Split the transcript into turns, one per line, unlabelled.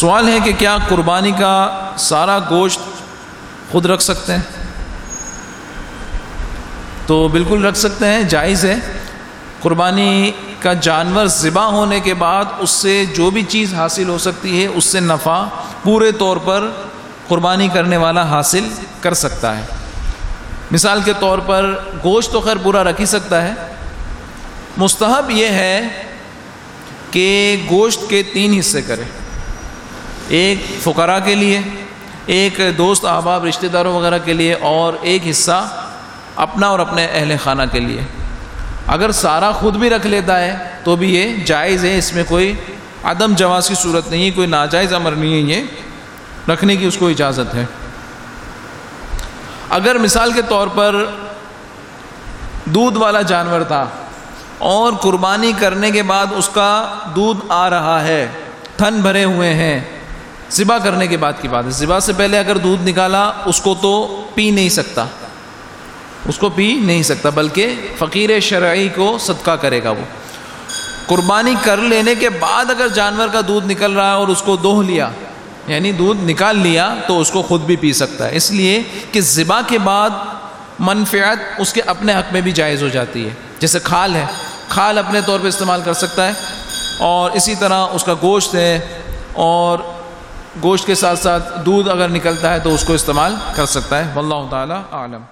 سوال ہے کہ کیا قربانی کا سارا گوشت خود رکھ سکتے ہیں؟ تو بالکل رکھ سکتے ہیں، جائز ہے۔ قربانی کا جانور ذبح ہونے کے بعد اس سے جو بھی چیز حاصل ہو سکتی ہے، اس سے نفع پورے طور پر قربانی کرنے والا حاصل کر سکتا ہے۔ مثال کے طور پر گوشت تو خیر پورا رکھ ہی سکتا ہے۔ مستحب یہ ہے کہ گوشت کے تین حصے کرے ایک فقراء کے لیے، ایک دوست، احباب، رشتہ داروں وغیرہ کے لیے، اور ایک حصہ اپنا اور اپنے اہل خانہ کے لیے۔ اگر سارا خود بھی رکھ لیتا ہے تو بھی یہ جائز ہے، اس میں کوئی عدم جواز کی صورت نہیں ہے، کوئی ناجائز امر نہیں ہے، یہ رکھنے کی اس کو اجازت ہے۔ اگر مثال کے طور پر دودھ والا جانور تھا اور قربانی کرنے کے بعد اس کا دودھ آ رہا ہے، تھن بھرے ہوئے ہیں ذبح کرنے کے بعد کی بات ہے۔ ذبح سے پہلے اگر دودھ نکالا، اس کو تو پی نہیں سکتا۔ اس کو پی نہیں سکتا، بلکہ فقیر شرعی کو صدقہ کرے گا وہ۔ قربانی کر لینے کے بعد اگر جانور کا دودھ نکل رہا ہے اور اس کو دوہ لیا یعنی دودھ نکال لیا، تو اس کو خود بھی پی سکتا ہے۔ اس لیے کہ ذبح کے بعد منفعت اس کے اپنے حق میں بھی جائز ہو جاتی ہے۔ جیسے کھال ہے۔ کھال اپنے طور پہ استعمال کر سکتا ہے اور اسی طرح اس کا گوشت ہے اور گوشت کے ساتھ ساتھ دودھ اگر نکلتا ہے تو اس کو استعمال کر سکتا ہے، واللہ تعالی عالم